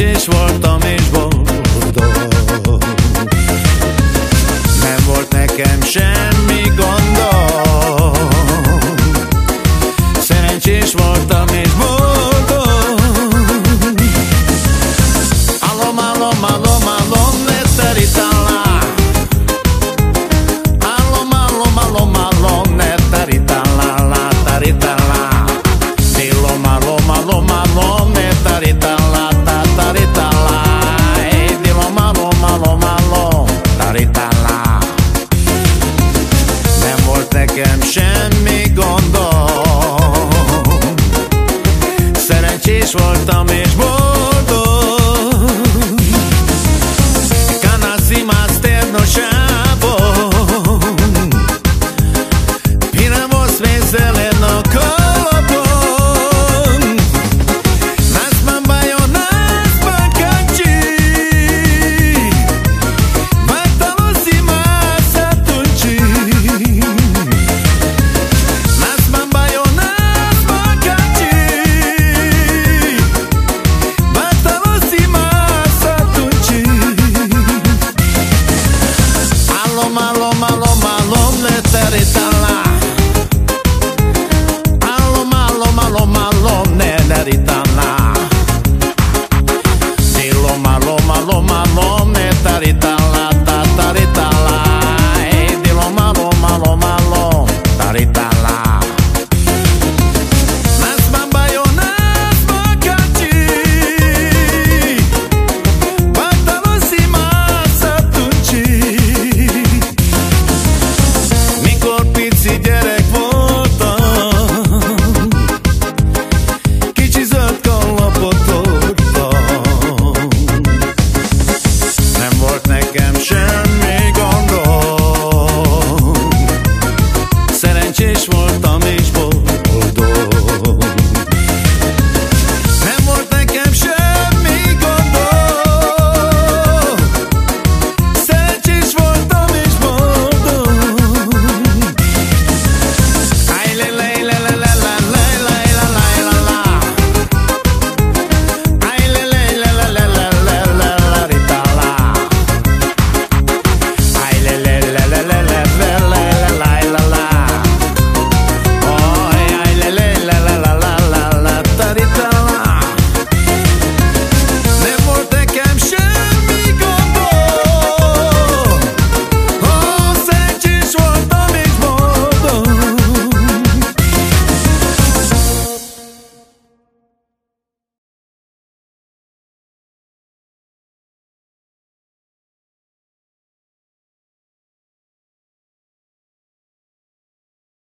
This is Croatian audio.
szerencsés voltam és boldog. Nem volt nekem semmi. Piramos vezele no colopon Nas mambayo nas bacanci Vatalosi masatunci Nas mambayo nas bacanci Vatalosi masatunci Alom, alom, alom, alom, Just one